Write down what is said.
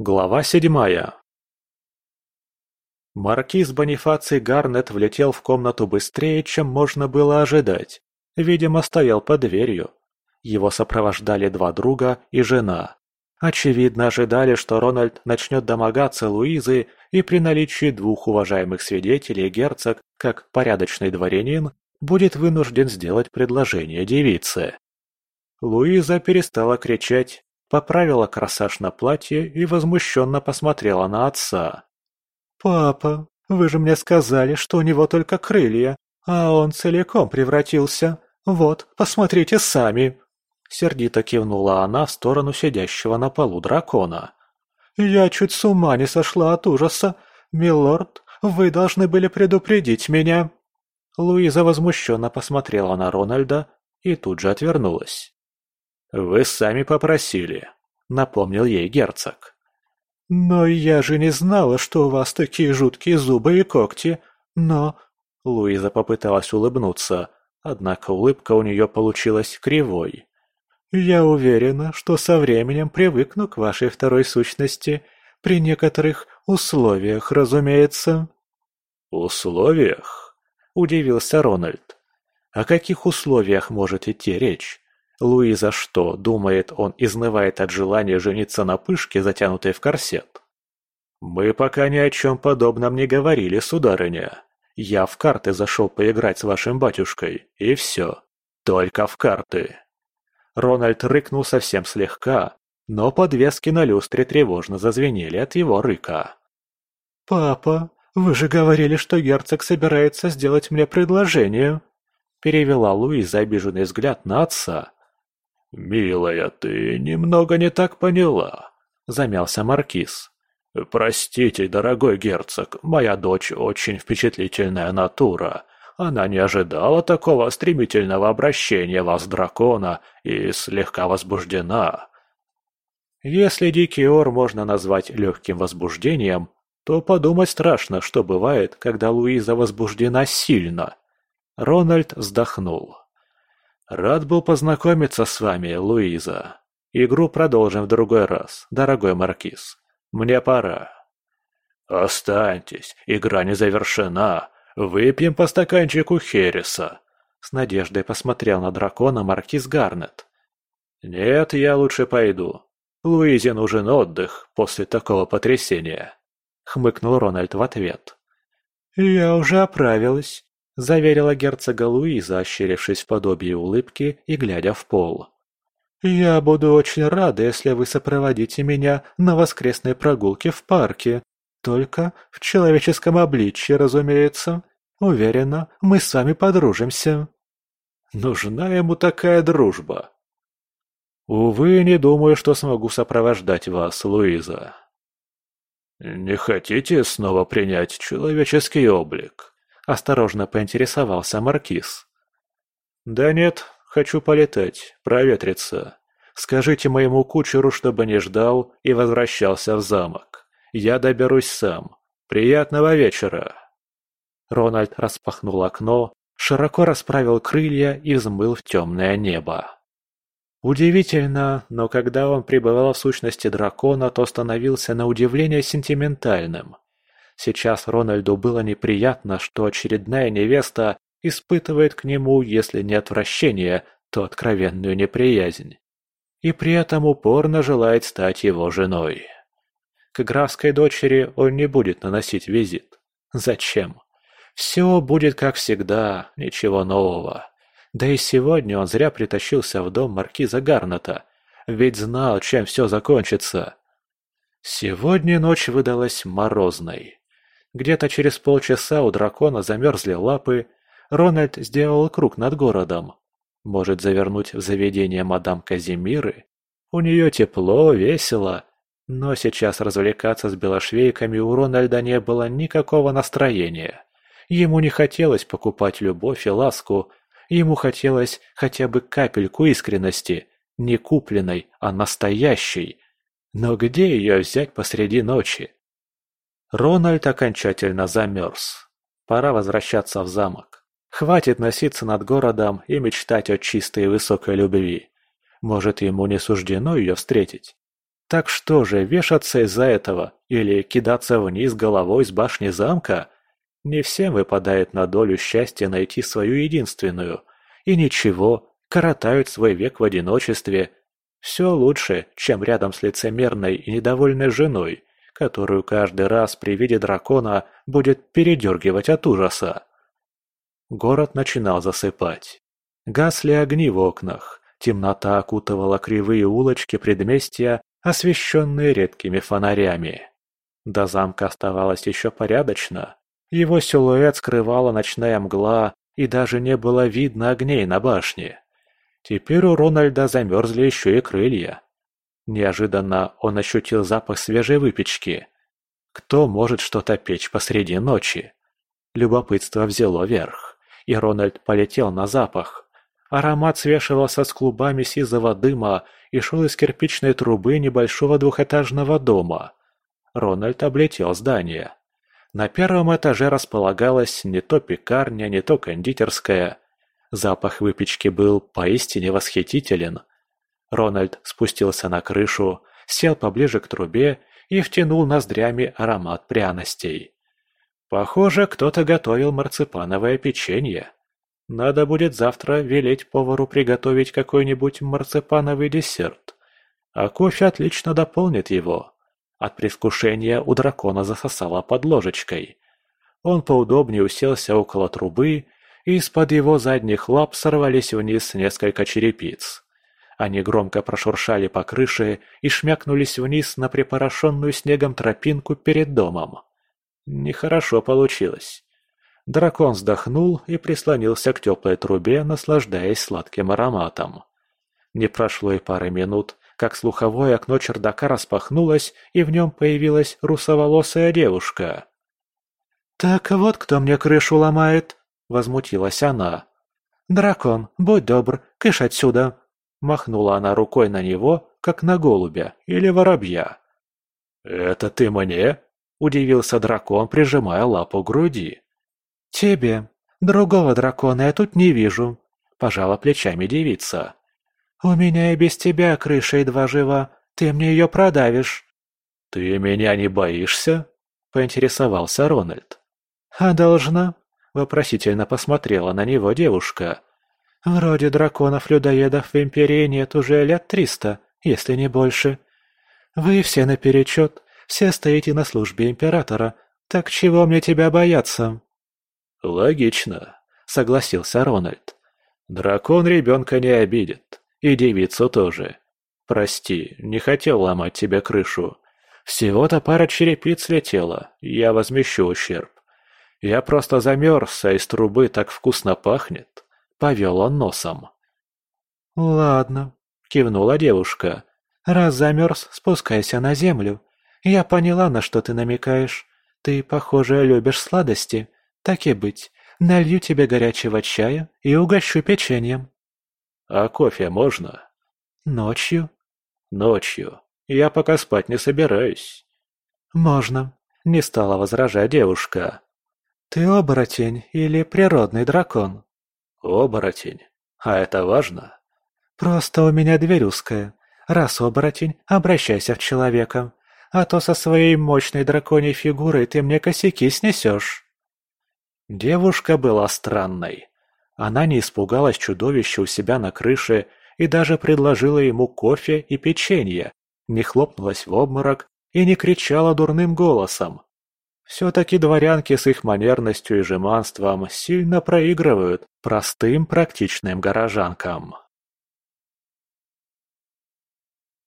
Глава седьмая Маркиз Бонифаций Гарнет влетел в комнату быстрее, чем можно было ожидать. Видимо, стоял под дверью. Его сопровождали два друга и жена. Очевидно, ожидали, что Рональд начнет домогаться Луизы, и при наличии двух уважаемых свидетелей герцог, как порядочный дворянин, будет вынужден сделать предложение девице. Луиза перестала кричать, поправила красаж на платье и возмущенно посмотрела на отца. «Папа, вы же мне сказали, что у него только крылья, а он целиком превратился. Вот, посмотрите сами!» Сердито кивнула она в сторону сидящего на полу дракона. «Я чуть с ума не сошла от ужаса. Милорд, вы должны были предупредить меня!» Луиза возмущенно посмотрела на Рональда и тут же отвернулась. «Вы сами попросили», — напомнил ей герцог. «Но я же не знала, что у вас такие жуткие зубы и когти. Но...» Луиза попыталась улыбнуться, однако улыбка у нее получилась кривой. «Я уверена, что со временем привыкну к вашей второй сущности, при некоторых условиях, разумеется». «Условиях?» – удивился Рональд. «О каких условиях может идти речь? Луиза что, думает, он изнывает от желания жениться на пышке, затянутой в корсет? Мы пока ни о чем подобном не говорили, сударыня. Я в карты зашел поиграть с вашим батюшкой, и все. Только в карты. Рональд рыкнул совсем слегка, но подвески на люстре тревожно зазвенели от его рыка. «Папа, вы же говорили, что герцог собирается сделать мне предложение», перевела Луиза обиженный взгляд на отца. «Милая, ты немного не так поняла», — замялся Маркиз. «Простите, дорогой герцог, моя дочь очень впечатлительная натура. Она не ожидала такого стремительного обращения вас дракона и слегка возбуждена». Если дикий ор можно назвать легким возбуждением, то подумать страшно, что бывает, когда Луиза возбуждена сильно. Рональд вздохнул. Рад был познакомиться с вами, Луиза. Игру продолжим в другой раз, дорогой маркиз. Мне пора. Останьтесь, игра не завершена. Выпьем по стаканчику Хереса. С надеждой посмотрел на дракона маркиз Гарнет. Нет, я лучше пойду. Луизе нужен отдых после такого потрясения. Хмыкнул Рональд в ответ. Я уже оправилась заверила герцога Луиза, ощерившись в подобии улыбки и глядя в пол. «Я буду очень рада, если вы сопроводите меня на воскресной прогулке в парке. Только в человеческом обличье, разумеется. Уверена, мы с вами подружимся». «Нужна ему такая дружба». «Увы, не думаю, что смогу сопровождать вас, Луиза». «Не хотите снова принять человеческий облик?» Осторожно поинтересовался Маркиз. «Да нет, хочу полетать, проветриться. Скажите моему кучеру, чтобы не ждал и возвращался в замок. Я доберусь сам. Приятного вечера!» Рональд распахнул окно, широко расправил крылья и взмыл в темное небо. Удивительно, но когда он пребывал в сущности дракона, то становился на удивление сентиментальным. Сейчас Рональду было неприятно, что очередная невеста испытывает к нему, если не отвращение, то откровенную неприязнь. И при этом упорно желает стать его женой. К графской дочери он не будет наносить визит. Зачем? Все будет как всегда, ничего нового. Да и сегодня он зря притащился в дом маркиза Гарната, ведь знал, чем все закончится. Сегодня ночь выдалась морозной. Где-то через полчаса у дракона замерзли лапы. Рональд сделал круг над городом. Может завернуть в заведение мадам Казимиры? У нее тепло, весело. Но сейчас развлекаться с белошвейками у Рональда не было никакого настроения. Ему не хотелось покупать любовь и ласку. Ему хотелось хотя бы капельку искренности. Не купленной, а настоящей. Но где ее взять посреди ночи? Рональд окончательно замерз. Пора возвращаться в замок. Хватит носиться над городом и мечтать о чистой и высокой любви. Может, ему не суждено ее встретить? Так что же, вешаться из-за этого или кидаться вниз головой с башни замка? Не всем выпадает на долю счастья найти свою единственную. И ничего, коротают свой век в одиночестве. Все лучше, чем рядом с лицемерной и недовольной женой, которую каждый раз при виде дракона будет передергивать от ужаса. Город начинал засыпать. Гасли огни в окнах, темнота окутывала кривые улочки предместья, освещенные редкими фонарями. До замка оставалось еще порядочно. Его силуэт скрывала ночная мгла, и даже не было видно огней на башне. Теперь у Рональда замерзли еще и крылья. Неожиданно он ощутил запах свежей выпечки. Кто может что-то печь посреди ночи? Любопытство взяло верх, и Рональд полетел на запах. Аромат свешивался с клубами сизого дыма и шел из кирпичной трубы небольшого двухэтажного дома. Рональд облетел здание. На первом этаже располагалась не то пекарня, не то кондитерская. Запах выпечки был поистине восхитителен. Рональд спустился на крышу, сел поближе к трубе и втянул ноздрями аромат пряностей. Похоже, кто-то готовил марципановое печенье. Надо будет завтра велеть повару приготовить какой-нибудь марципановый десерт. А кофе отлично дополнит его. От предвкушения у дракона засосало под ложечкой. Он поудобнее уселся около трубы, и из-под его задних лап сорвались вниз несколько черепиц. Они громко прошуршали по крыше и шмякнулись вниз на припорошенную снегом тропинку перед домом. Нехорошо получилось. Дракон вздохнул и прислонился к теплой трубе, наслаждаясь сладким ароматом. Не прошло и пары минут, как слуховое окно чердака распахнулось, и в нем появилась русоволосая девушка. «Так вот кто мне крышу ломает!» — возмутилась она. «Дракон, будь добр, кыш отсюда!» Махнула она рукой на него, как на голубя или воробья. «Это ты мне?» – удивился дракон, прижимая лапу к груди. «Тебе. Другого дракона я тут не вижу», – пожала плечами девица. «У меня и без тебя крыша едва жива. Ты мне ее продавишь». «Ты меня не боишься?» – поинтересовался Рональд. «А должна?» – вопросительно посмотрела на него девушка. Вроде драконов-людоедов в Империи нет уже лет триста, если не больше. Вы все наперечет, все стоите на службе Императора, так чего мне тебя бояться?» «Логично», — согласился Рональд. «Дракон ребенка не обидит, и девицу тоже. Прости, не хотел ломать тебе крышу. Всего-то пара черепиц летела, я возмещу ущерб. Я просто замерз, а из трубы так вкусно пахнет». Повел он носом. «Ладно», — кивнула девушка. «Раз замерз, спускайся на землю. Я поняла, на что ты намекаешь. Ты, похоже, любишь сладости. Так и быть, налью тебе горячего чая и угощу печеньем». «А кофе можно?» «Ночью?» «Ночью. Я пока спать не собираюсь». «Можно», — не стала возражать девушка. «Ты оборотень или природный дракон?» Оборотень. А это важно? Просто у меня дверь узкая. Раз оборотень, обращайся в человека. А то со своей мощной драконьей фигурой ты мне косяки снесешь. Девушка была странной. Она не испугалась чудовища у себя на крыше и даже предложила ему кофе и печенье, не хлопнулась в обморок и не кричала дурным голосом. Все-таки дворянки с их манерностью и жеманством сильно проигрывают простым практичным горожанкам.